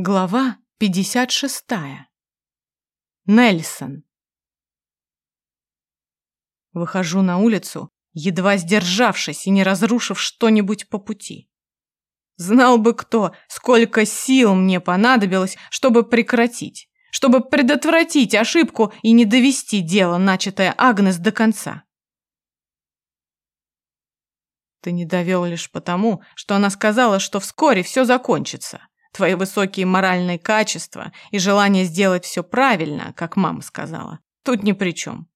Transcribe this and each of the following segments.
Глава 56. Нельсон. Выхожу на улицу, едва сдержавшись и не разрушив что-нибудь по пути. Знал бы кто, сколько сил мне понадобилось, чтобы прекратить, чтобы предотвратить ошибку и не довести дело, начатое Агнес, до конца. Ты не довел лишь потому, что она сказала, что вскоре все закончится. Твои высокие моральные качества и желание сделать все правильно, как мама сказала, тут ни при чем.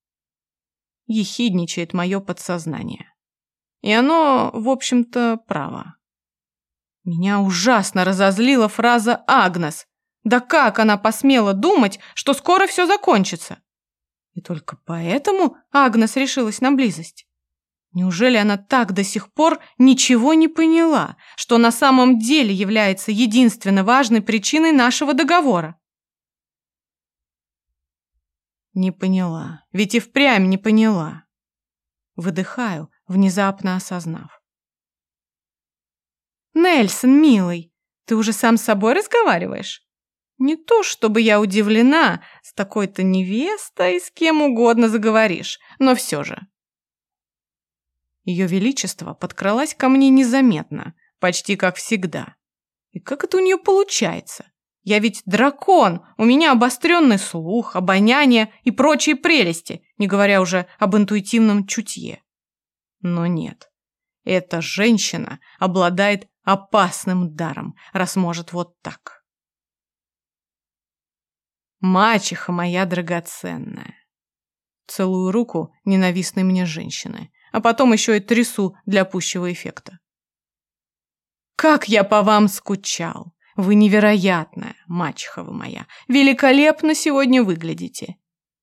Ехидничает мое подсознание. И оно, в общем-то, право. Меня ужасно разозлила фраза «Агнес». Да как она посмела думать, что скоро все закончится? И только поэтому Агнес решилась на близость. Неужели она так до сих пор ничего не поняла, что на самом деле является единственно важной причиной нашего договора? Не поняла, ведь и впрямь не поняла. Выдыхаю, внезапно осознав. Нельсон, милый, ты уже сам с собой разговариваешь? Не то, чтобы я удивлена, с такой-то невестой с кем угодно заговоришь, но все же. Ее Величество подкралась ко мне незаметно, почти как всегда. И как это у нее получается? Я ведь дракон, у меня обостренный слух, обоняние и прочие прелести, не говоря уже об интуитивном чутье. Но нет, эта женщина обладает опасным даром, раз может вот так. Мачеха моя драгоценная. Целую руку ненавистной мне женщины, а потом еще и трясу для пущего эффекта. Как я по вам скучал! Вы невероятная, мачеха вы моя. Великолепно сегодня выглядите.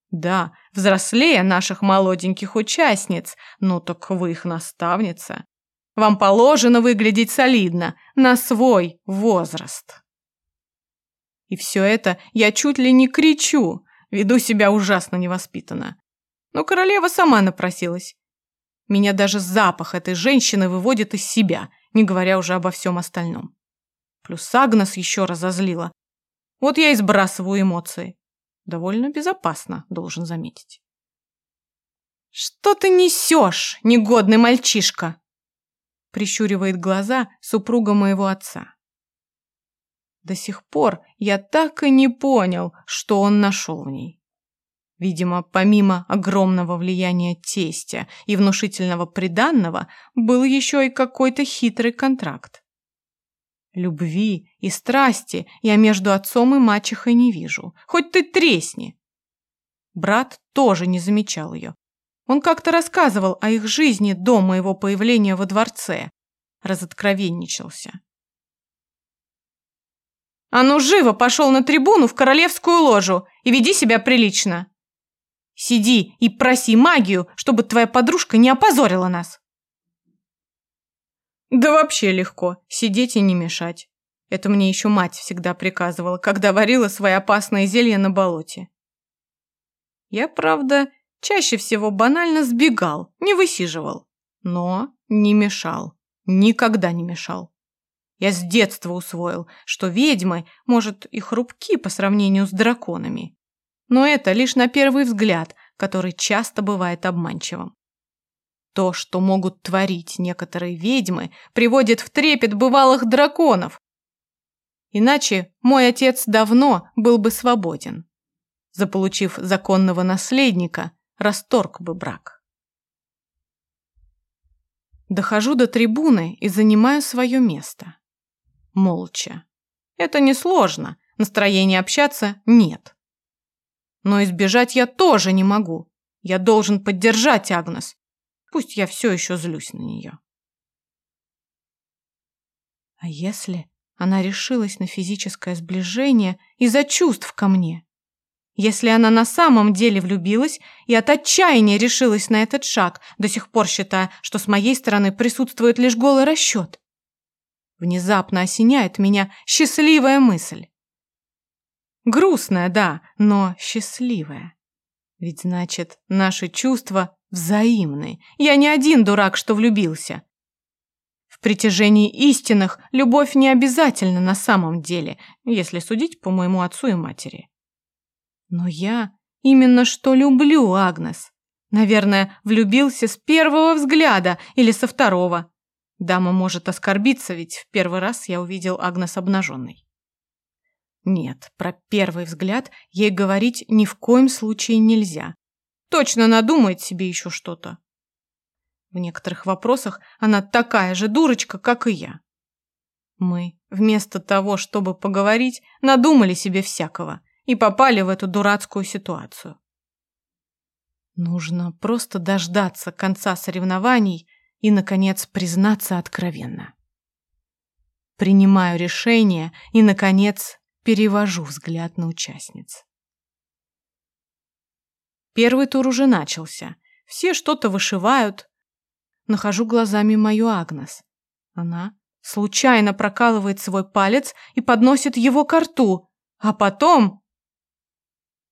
Да, взрослее наших молоденьких участниц, ну так вы их наставница. Вам положено выглядеть солидно, на свой возраст. И все это я чуть ли не кричу, веду себя ужасно невоспитанно. Но королева сама напросилась. Меня даже запах этой женщины выводит из себя, не говоря уже обо всем остальном. Плюс Агнес еще разозлила. Вот я и сбрасываю эмоции. Довольно безопасно, должен заметить. «Что ты несешь, негодный мальчишка?» Прищуривает глаза супруга моего отца. До сих пор я так и не понял, что он нашел в ней. Видимо, помимо огромного влияния тестя и внушительного приданного, был еще и какой-то хитрый контракт. Любви и страсти я между отцом и мачехой не вижу. Хоть ты тресни. Брат тоже не замечал ее. Он как-то рассказывал о их жизни до моего появления во дворце. Разоткровенничался. «А ну живо пошел на трибуну в королевскую ложу и веди себя прилично!» Сиди и проси магию, чтобы твоя подружка не опозорила нас. Да вообще легко, сидеть и не мешать. Это мне еще мать всегда приказывала, когда варила свои опасные зелья на болоте. Я, правда, чаще всего банально сбегал, не высиживал, но не мешал, никогда не мешал. Я с детства усвоил, что ведьмы, может, и хрупки по сравнению с драконами, но это лишь на первый взгляд, который часто бывает обманчивым. То, что могут творить некоторые ведьмы, приводит в трепет бывалых драконов. Иначе мой отец давно был бы свободен. Заполучив законного наследника, расторг бы брак. Дохожу до трибуны и занимаю свое место. Молча. Это несложно, настроения общаться нет. Но избежать я тоже не могу. Я должен поддержать Агнес. Пусть я все еще злюсь на нее. А если она решилась на физическое сближение из-за чувств ко мне? Если она на самом деле влюбилась и от отчаяния решилась на этот шаг, до сих пор считая, что с моей стороны присутствует лишь голый расчет? Внезапно осеняет меня счастливая мысль. Грустная, да, но счастливая. Ведь значит, наши чувства взаимны. Я не один дурак, что влюбился. В притяжении истинных любовь не обязательно на самом деле, если судить по моему отцу и матери. Но я именно что люблю Агнес. Наверное, влюбился с первого взгляда или со второго. Дама может оскорбиться, ведь в первый раз я увидел Агнес обнаженной. Нет, про первый взгляд ей говорить ни в коем случае нельзя. Точно надумает себе еще что-то. В некоторых вопросах она такая же дурочка, как и я. Мы, вместо того, чтобы поговорить, надумали себе всякого и попали в эту дурацкую ситуацию. Нужно просто дождаться конца соревнований и, наконец, признаться откровенно. Принимаю решение и, наконец, перевожу взгляд на участниц. Первый тур уже начался. Все что-то вышивают. Нахожу глазами мою Агнес. Она случайно прокалывает свой палец и подносит его к рту, а потом